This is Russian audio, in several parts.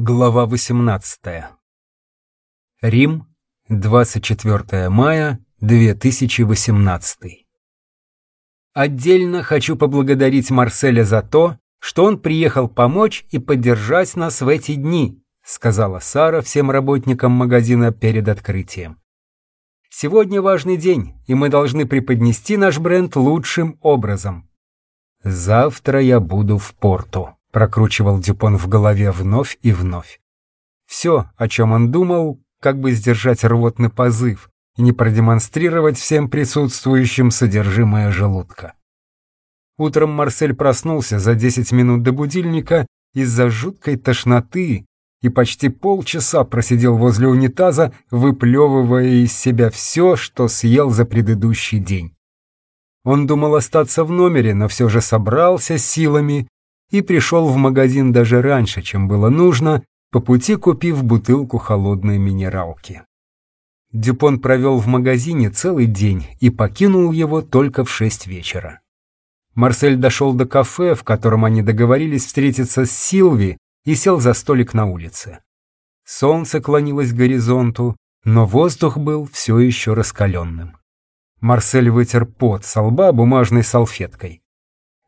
Глава 18. Рим, 24 мая 2018. Отдельно хочу поблагодарить Марселя за то, что он приехал помочь и поддержать нас в эти дни, сказала Сара всем работникам магазина перед открытием. Сегодня важный день, и мы должны преподнести наш бренд лучшим образом. Завтра я буду в порту прокручивал Дюпон в голове вновь и вновь. Все, о чем он думал, как бы сдержать рвотный позыв и не продемонстрировать всем присутствующим содержимое желудка. Утром Марсель проснулся за 10 минут до будильника из-за жуткой тошноты и почти полчаса просидел возле унитаза, выплевывая из себя все, что съел за предыдущий день. Он думал остаться в номере, но все же собрался силами и пришел в магазин даже раньше, чем было нужно, по пути купив бутылку холодной минералки. Дюпон провел в магазине целый день и покинул его только в шесть вечера. Марсель дошел до кафе, в котором они договорились встретиться с Силви, и сел за столик на улице. Солнце клонилось к горизонту, но воздух был все еще раскаленным. Марсель вытер пот со лба бумажной салфеткой.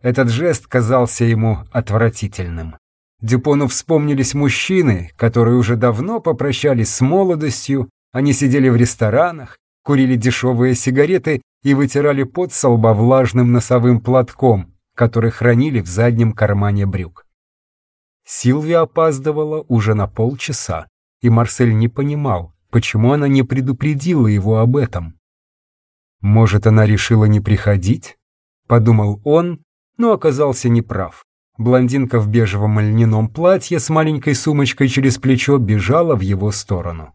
Этот жест казался ему отвратительным. Дюпону вспомнились мужчины, которые уже давно попрощались с молодостью, они сидели в ресторанах, курили дешевые сигареты и вытирали пот со лба влажным носовым платком, который хранили в заднем кармане брюк. Силвия опаздывала уже на полчаса, и Марсель не понимал, почему она не предупредила его об этом. «Может, она решила не приходить?» — подумал он но оказался неправ. Блондинка в бежевом льняном платье с маленькой сумочкой через плечо бежала в его сторону.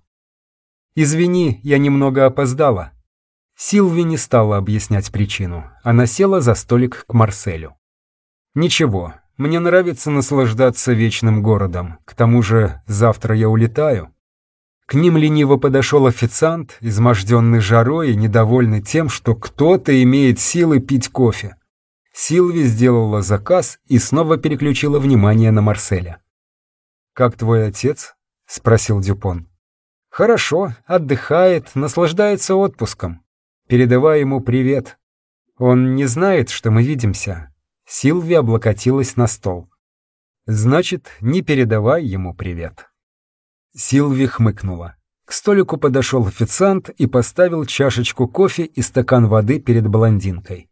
«Извини, я немного опоздала». Силви не стала объяснять причину. Она села за столик к Марселю. «Ничего, мне нравится наслаждаться вечным городом. К тому же завтра я улетаю». К ним лениво подошел официант, изможденный жарой и недовольный тем, что кто-то имеет силы пить кофе. Силви сделала заказ и снова переключила внимание на Марселя. «Как твой отец?» — спросил Дюпон. «Хорошо, отдыхает, наслаждается отпуском. Передавай ему привет. Он не знает, что мы видимся». Силви облокотилась на стол. «Значит, не передавай ему привет». Силви хмыкнула. К столику подошел официант и поставил чашечку кофе и стакан воды перед блондинкой.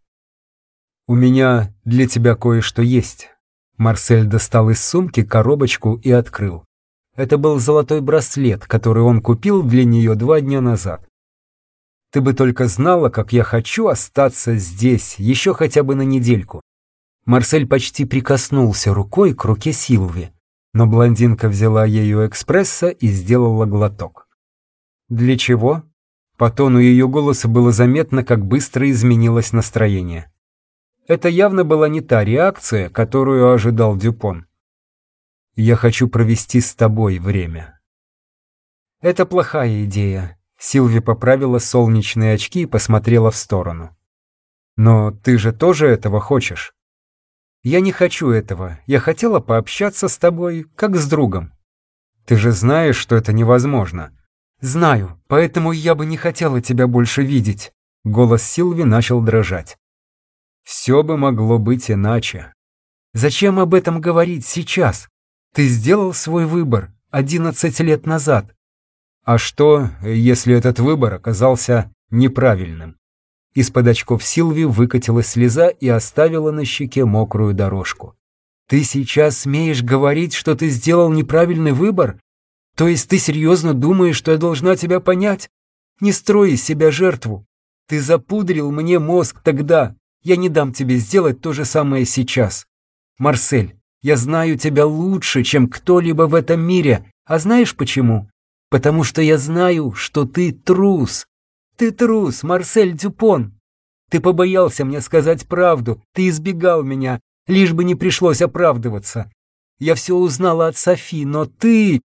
«У меня для тебя кое-что есть». Марсель достал из сумки коробочку и открыл. Это был золотой браслет, который он купил для нее два дня назад. Ты бы только знала, как я хочу остаться здесь, еще хотя бы на недельку. Марсель почти прикоснулся рукой к руке Силви, но блондинка взяла ее экспресса и сделала глоток. Для чего? По тону ее голоса было заметно, как быстро изменилось настроение. Это явно была не та реакция, которую ожидал Дюпон. «Я хочу провести с тобой время». «Это плохая идея», — Силви поправила солнечные очки и посмотрела в сторону. «Но ты же тоже этого хочешь?» «Я не хочу этого. Я хотела пообщаться с тобой, как с другом». «Ты же знаешь, что это невозможно». «Знаю, поэтому я бы не хотела тебя больше видеть». Голос Силви начал дрожать. Все бы могло быть иначе. Зачем об этом говорить сейчас? Ты сделал свой выбор 11 лет назад. А что, если этот выбор оказался неправильным? Из-под очков Силви выкатилась слеза и оставила на щеке мокрую дорожку. «Ты сейчас смеешь говорить, что ты сделал неправильный выбор? То есть ты серьезно думаешь, что я должна тебя понять? Не строй из себя жертву. Ты запудрил мне мозг тогда, я не дам тебе сделать то же самое сейчас. Марсель, я знаю тебя лучше, чем кто-либо в этом мире. А знаешь почему? Потому что я знаю, что ты трус. Ты трус, Марсель Дюпон. Ты побоялся мне сказать правду, ты избегал меня, лишь бы не пришлось оправдываться. Я все узнала от Софи, но ты...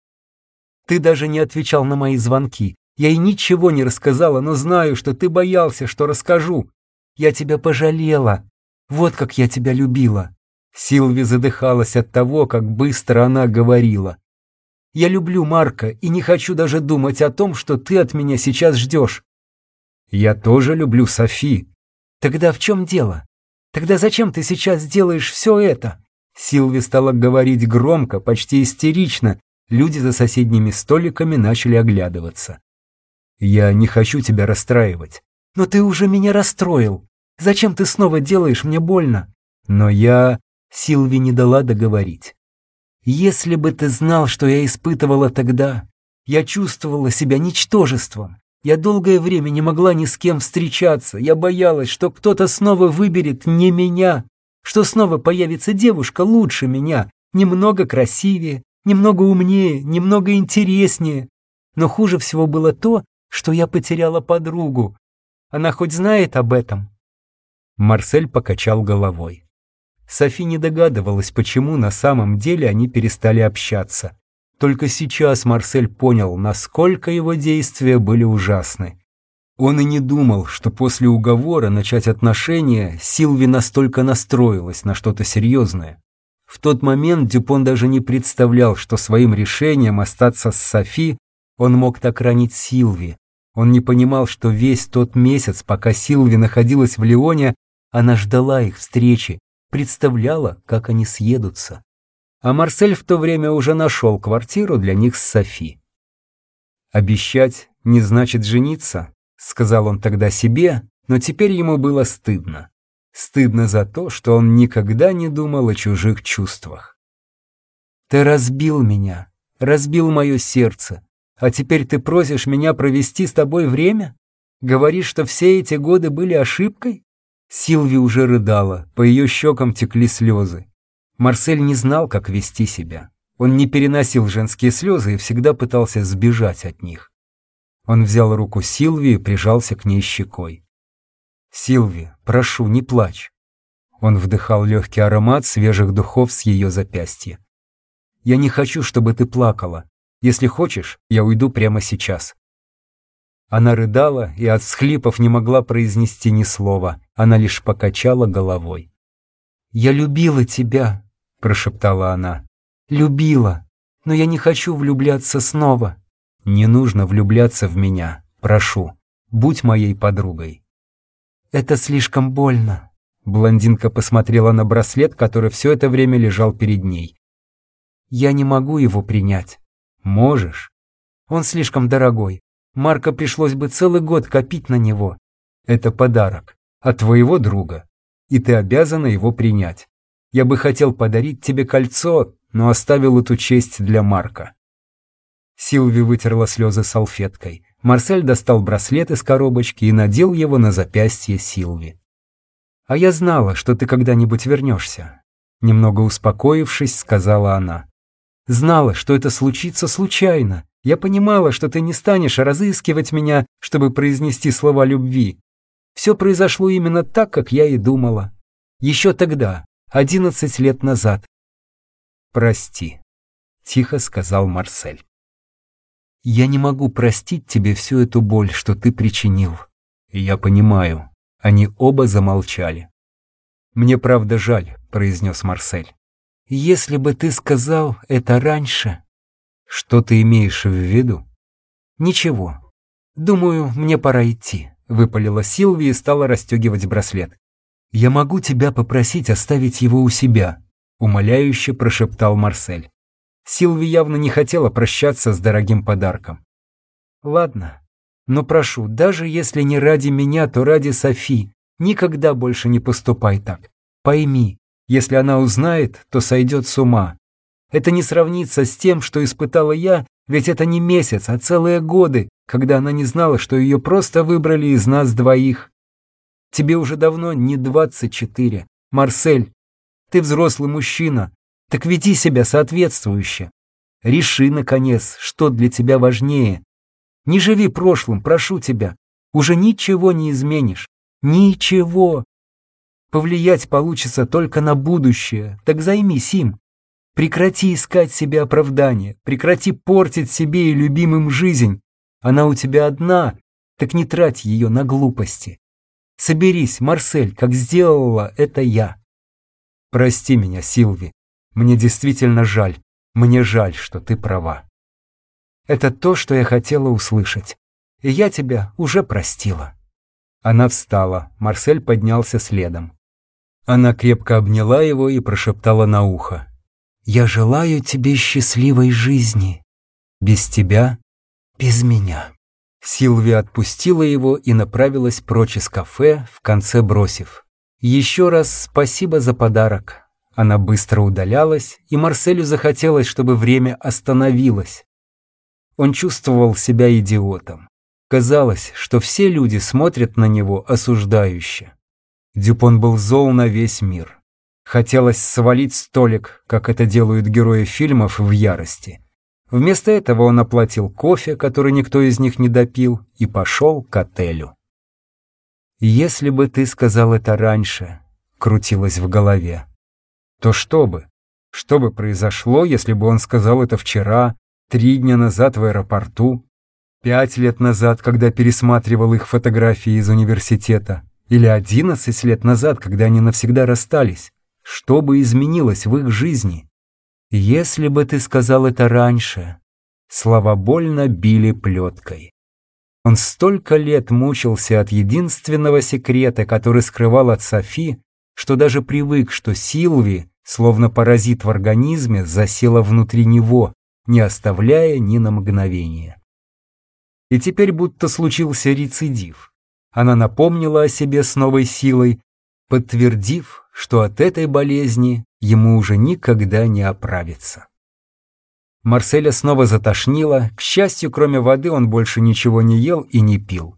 Ты даже не отвечал на мои звонки. Я ей ничего не рассказала, но знаю, что ты боялся, что расскажу. Я тебя пожалела. Вот как я тебя любила». Силви задыхалась от того, как быстро она говорила. Я люблю Марка и не хочу даже думать о том, что ты от меня сейчас ждешь. Я тоже люблю Софи. Тогда в чем дело? Тогда зачем ты сейчас делаешь все это? Силви стала говорить громко, почти истерично. Люди за соседними столиками начали оглядываться. Я не хочу тебя расстраивать. Но ты уже меня расстроил. Зачем ты снова делаешь мне больно? Но я... Силви не дала договорить. Если бы ты знал, что я испытывала тогда, я чувствовала себя ничтожеством. Я долгое время не могла ни с кем встречаться. Я боялась, что кто-то снова выберет не меня, что снова появится девушка лучше меня, немного красивее, немного умнее, немного интереснее. Но хуже всего было то, что я потеряла подругу. Она хоть знает об этом?» Марсель покачал головой. Софи не догадывалась, почему на самом деле они перестали общаться. Только сейчас Марсель понял, насколько его действия были ужасны. Он и не думал, что после уговора начать отношения Силви настолько настроилась на что-то серьезное. В тот момент Дюпон даже не представлял, что своим решением остаться с Софи он мог так ранить Силви. Он не понимал, что весь тот месяц, пока Силви находилась в Лионе, она ждала их встречи, представляла, как они съедутся. А Марсель в то время уже нашел квартиру для них с Софи. «Обещать не значит жениться», — сказал он тогда себе, но теперь ему было стыдно. Стыдно за то, что он никогда не думал о чужих чувствах. «Ты разбил меня, разбил мое сердце, а теперь ты просишь меня провести с тобой время? Говоришь, что все эти годы были ошибкой?» Силви уже рыдала, по ее щекам текли слезы. Марсель не знал, как вести себя. Он не переносил женские слезы и всегда пытался сбежать от них. Он взял руку Силви и прижался к ней щекой. «Силви, прошу, не плачь». Он вдыхал легкий аромат свежих духов с ее запястья. «Я не хочу, чтобы ты плакала. Если хочешь, я уйду прямо сейчас. Она рыдала и от всхлипов не могла произнести ни слова, она лишь покачала головой. «Я любила тебя», — прошептала она. «Любила, но я не хочу влюбляться снова». «Не нужно влюбляться в меня, прошу, будь моей подругой». «Это слишком больно», — блондинка посмотрела на браслет, который все это время лежал перед ней. «Я не могу его принять». «Можешь». «Он слишком дорогой. Марка пришлось бы целый год копить на него. Это подарок от твоего друга, и ты обязана его принять. Я бы хотел подарить тебе кольцо, но оставил эту честь для Марка». Силви вытерла слезы салфеткой. Марсель достал браслет из коробочки и надел его на запястье Силви. «А я знала, что ты когда-нибудь вернешься», — немного успокоившись, сказала она. «Знала, что это случится случайно, я понимала, что ты не станешь разыскивать меня, чтобы произнести слова любви. Все произошло именно так, как я и думала. Еще тогда, одиннадцать лет назад. «Прости», — тихо сказал Марсель. «Я не могу простить тебе всю эту боль, что ты причинил». «Я понимаю». Они оба замолчали. «Мне правда жаль», — произнес Марсель. «Если бы ты сказал это раньше...» Что ты имеешь в виду? Ничего. Думаю, мне пора идти, выпалила Силви и стала расстегивать браслет. Я могу тебя попросить оставить его у себя, умоляюще прошептал Марсель. Силви явно не хотела прощаться с дорогим подарком. Ладно, но прошу, даже если не ради меня, то ради Софи, никогда больше не поступай так. Пойми, если она узнает, то сойдет с ума, это не сравнится с тем, что испытала я, ведь это не месяц, а целые годы, когда она не знала, что ее просто выбрали из нас двоих. Тебе уже давно не двадцать четыре, Марсель. Ты взрослый мужчина, так веди себя соответствующе. Реши, наконец, что для тебя важнее. Не живи прошлым, прошу тебя. Уже ничего не изменишь. Ничего. Повлиять получится только на будущее, так займись им. Прекрати искать себе оправдания, прекрати портить себе и любимым жизнь. Она у тебя одна, так не трать ее на глупости. Соберись, Марсель, как сделала это я. Прости меня, Силви. Мне действительно жаль. Мне жаль, что ты права. Это то, что я хотела услышать. И я тебя уже простила». Она встала, Марсель поднялся следом. Она крепко обняла его и прошептала на ухо. «Я желаю тебе счастливой жизни. Без тебя, без меня». Силвия отпустила его и направилась прочь из кафе, в конце бросив. «Еще раз спасибо за подарок». Она быстро удалялась, и Марселю захотелось, чтобы время остановилось. Он чувствовал себя идиотом. Казалось, что все люди смотрят на него осуждающе. Дюпон был зол на весь мир. Хотелось свалить столик, как это делают герои фильмов в ярости. Вместо этого он оплатил кофе, который никто из них не допил, и пошел к отелю. «Если бы ты сказал это раньше», — крутилось в голове, — «то что бы? Что бы произошло, если бы он сказал это вчера, три дня назад в аэропорту, пять лет назад, когда пересматривал их фотографии из университета, или одиннадцать лет назад, когда они навсегда расстались? Что бы изменилось в их жизни? Если бы ты сказал это раньше, слова больно били плеткой. Он столько лет мучился от единственного секрета, который скрывал от Софи, что даже привык, что Силви, словно паразит в организме, засела внутри него, не оставляя ни на мгновение. И теперь будто случился рецидив. Она напомнила о себе с новой силой, подтвердив, что от этой болезни ему уже никогда не оправиться. Марселя снова затошнило, к счастью, кроме воды он больше ничего не ел и не пил.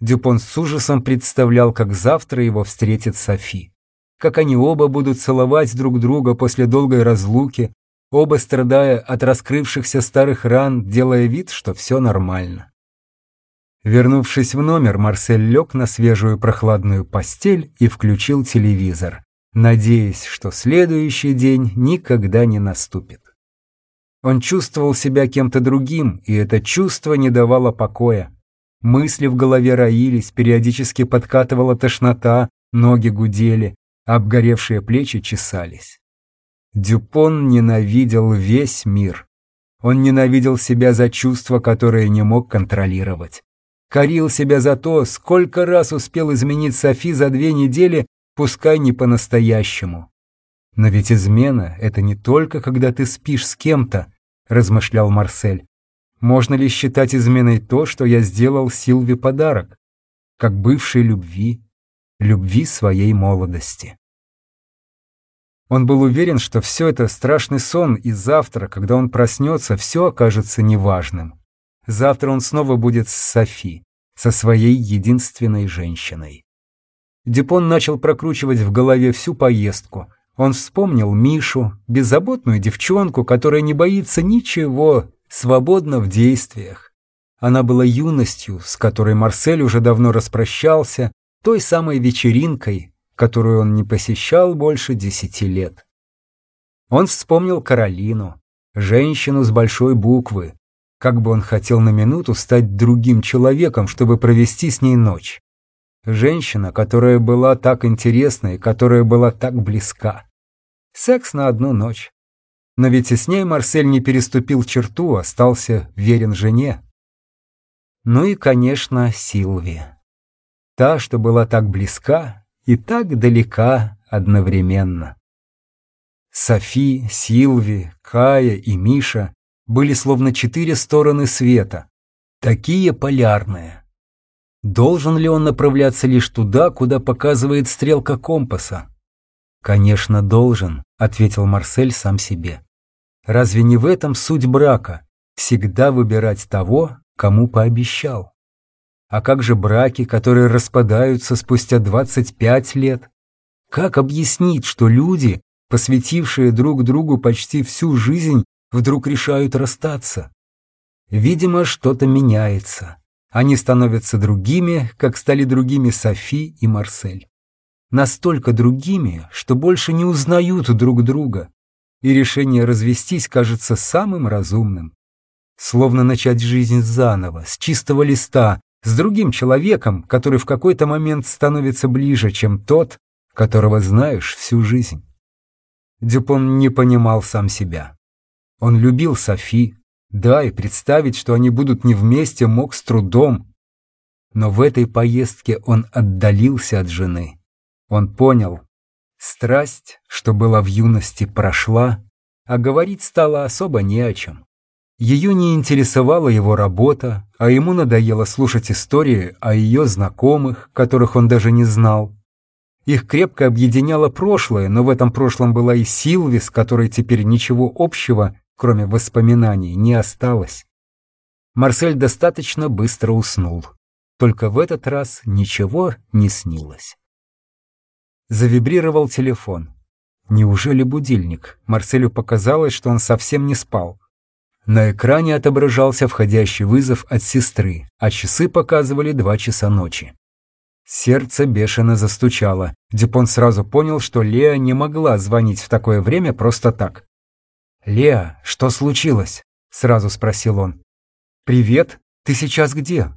Дюпон с ужасом представлял, как завтра его встретит Софи. Как они оба будут целовать друг друга после долгой разлуки, оба страдая от раскрывшихся старых ран, делая вид, что все нормально. Вернувшись в номер, Марсель лег на свежую прохладную постель и включил телевизор, надеясь, что следующий день никогда не наступит. Он чувствовал себя кем-то другим, и это чувство не давало покоя. Мысли в голове роились, периодически подкатывала тошнота, ноги гудели, обгоревшие плечи чесались. Дюпон ненавидел весь мир. Он ненавидел себя за чувства, которые не мог контролировать корил себя за то, сколько раз успел изменить Софи за две недели, пускай не по-настоящему. Но ведь измена — это не только когда ты спишь с кем-то, размышлял Марсель. Можно ли считать изменой то, что я сделал Силве подарок, как бывшей любви, любви своей молодости? Он был уверен, что все это страшный сон, и завтра, когда он проснется, все окажется неважным. Завтра он снова будет с Софи, со своей единственной женщиной. Дюпон начал прокручивать в голове всю поездку. Он вспомнил Мишу, беззаботную девчонку, которая не боится ничего, свободна в действиях. Она была юностью, с которой Марсель уже давно распрощался, той самой вечеринкой, которую он не посещал больше десяти лет. Он вспомнил Каролину, женщину с большой буквы, как бы он хотел на минуту стать другим человеком, чтобы провести с ней ночь. Женщина, которая была так интересна и которая была так близка. Секс на одну ночь. Но ведь и с ней Марсель не переступил черту, остался верен жене. Ну и, конечно, Силвия. Та, что была так близка и так далека одновременно. Софи, Силви, Кая и Миша были словно четыре стороны света, такие полярные. Должен ли он направляться лишь туда, куда показывает стрелка компаса? «Конечно, должен», — ответил Марсель сам себе. «Разве не в этом суть брака? Всегда выбирать того, кому пообещал. А как же браки, которые распадаются спустя 25 лет? Как объяснить, что люди, посвятившие друг другу почти всю жизнь, вдруг решают расстаться. Видимо, что-то меняется. Они становятся другими, как стали другими Софи и Марсель. Настолько другими, что больше не узнают друг друга, и решение развестись кажется самым разумным. Словно начать жизнь заново, с чистого листа, с другим человеком, который в какой-то момент становится ближе, чем тот, которого знаешь всю жизнь. Дюпон не понимал сам себя. Он любил Софи, Да, и представить, что они будут не вместе, мог с трудом. Но в этой поездке он отдалился от жены. Он понял, страсть, что была в юности, прошла, а говорить стало особо не о чем. Ее не интересовала его работа, а ему надоело слушать истории о ее знакомых, которых он даже не знал. Их крепко объединяло прошлое, но в этом прошлом была и Силви, с которой теперь ничего общего, кроме воспоминаний, не осталось. Марсель достаточно быстро уснул. Только в этот раз ничего не снилось. Завибрировал телефон. Неужели будильник? Марселю показалось, что он совсем не спал. На экране отображался входящий вызов от сестры, а часы показывали два часа ночи. Сердце бешено застучало. Дюпон сразу понял, что Леа не могла звонить в такое время просто так. «Леа, что случилось?» — сразу спросил он. «Привет, ты сейчас где?»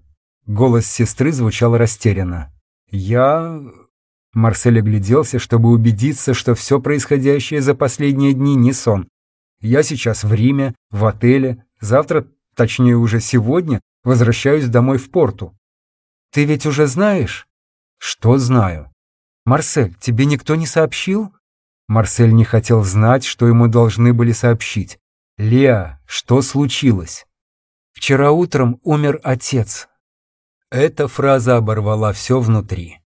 Голос сестры звучал растерянно. «Я...» Марсель огляделся, чтобы убедиться, что все происходящее за последние дни не сон. «Я сейчас в Риме, в отеле. Завтра, точнее уже сегодня, возвращаюсь домой в порту. Ты ведь уже знаешь?» «Что знаю?» «Марсель, тебе никто не сообщил?» Марсель не хотел знать, что ему должны были сообщить. «Леа, что случилось?» «Вчера утром умер отец». Эта фраза оборвала все внутри.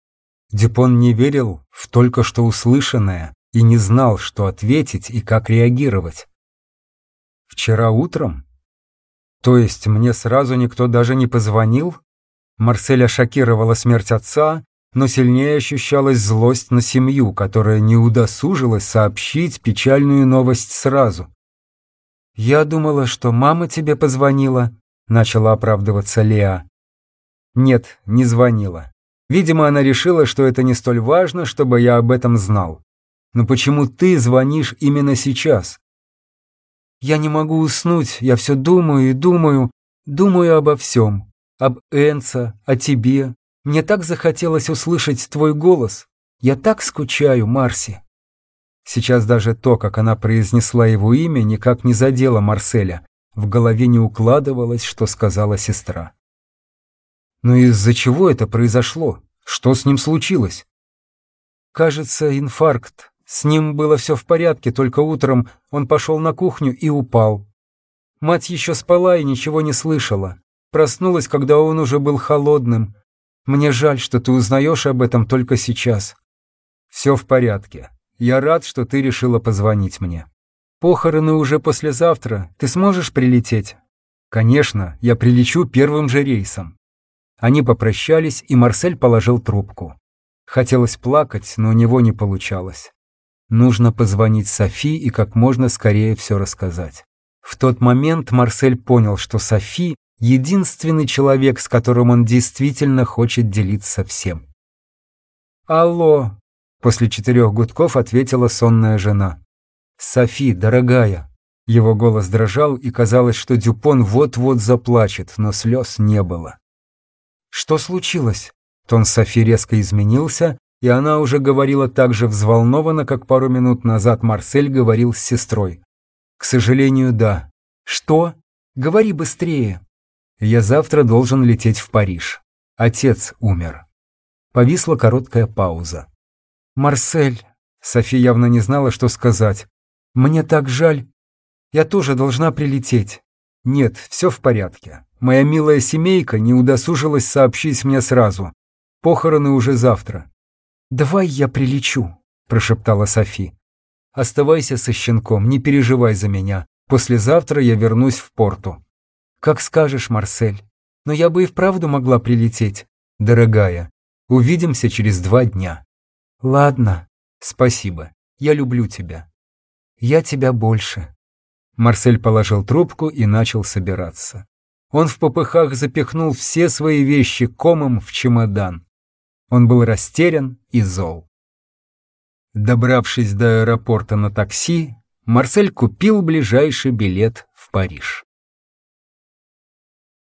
Дюпон не верил в только что услышанное и не знал, что ответить и как реагировать. «Вчера утром? То есть мне сразу никто даже не позвонил?» Марселя шокировала смерть отца, но сильнее ощущалась злость на семью, которая не удосужилась сообщить печальную новость сразу. «Я думала, что мама тебе позвонила», — начала оправдываться Леа. «Нет, не звонила. Видимо, она решила, что это не столь важно, чтобы я об этом знал. Но почему ты звонишь именно сейчас?» «Я не могу уснуть, я все думаю и думаю, думаю обо всем. Об Энца, о тебе, мне так захотелось услышать твой голос. Я так скучаю, Марси». Сейчас даже то, как она произнесла его имя, никак не задело Марселя. В голове не укладывалось, что сказала сестра. Но из-за чего это произошло? Что с ним случилось? Кажется, инфаркт. С ним было все в порядке, только утром он пошел на кухню и упал. Мать еще спала и ничего не слышала. Проснулась, когда он уже был холодным. Мне жаль, что ты узнаешь об этом только сейчас. Все в порядке. Я рад, что ты решила позвонить мне. Похороны уже послезавтра. Ты сможешь прилететь? Конечно, я прилечу первым же рейсом. Они попрощались, и Марсель положил трубку. Хотелось плакать, но у него не получалось. Нужно позвонить Софи и как можно скорее все рассказать. В тот момент Марсель понял, что Софи единственный человек, с которым он действительно хочет делиться всем. «Алло!» — после четырех гудков ответила сонная жена. «Софи, дорогая!» Его голос дрожал, и казалось, что Дюпон вот-вот заплачет, но слез не было. «Что случилось?» Тон Софи резко изменился, и она уже говорила так же взволнованно, как пару минут назад Марсель говорил с сестрой. «К сожалению, да». «Что? Говори быстрее!» Я завтра должен лететь в Париж. Отец умер. Повисла короткая пауза. «Марсель!» Софи явно не знала, что сказать. «Мне так жаль. Я тоже должна прилететь». «Нет, все в порядке. Моя милая семейка не удосужилась сообщить мне сразу. Похороны уже завтра». «Давай я прилечу», – прошептала Софи. «Оставайся со щенком, не переживай за меня. Послезавтра я вернусь в порту». «Как скажешь, Марсель. Но я бы и вправду могла прилететь. Дорогая, увидимся через два дня». «Ладно. Спасибо. Я люблю тебя». «Я тебя больше». Марсель положил трубку и начал собираться. Он в попыхах запихнул все свои вещи комом в чемодан. Он был растерян и зол. Добравшись до аэропорта на такси, Марсель купил ближайший билет в Париж.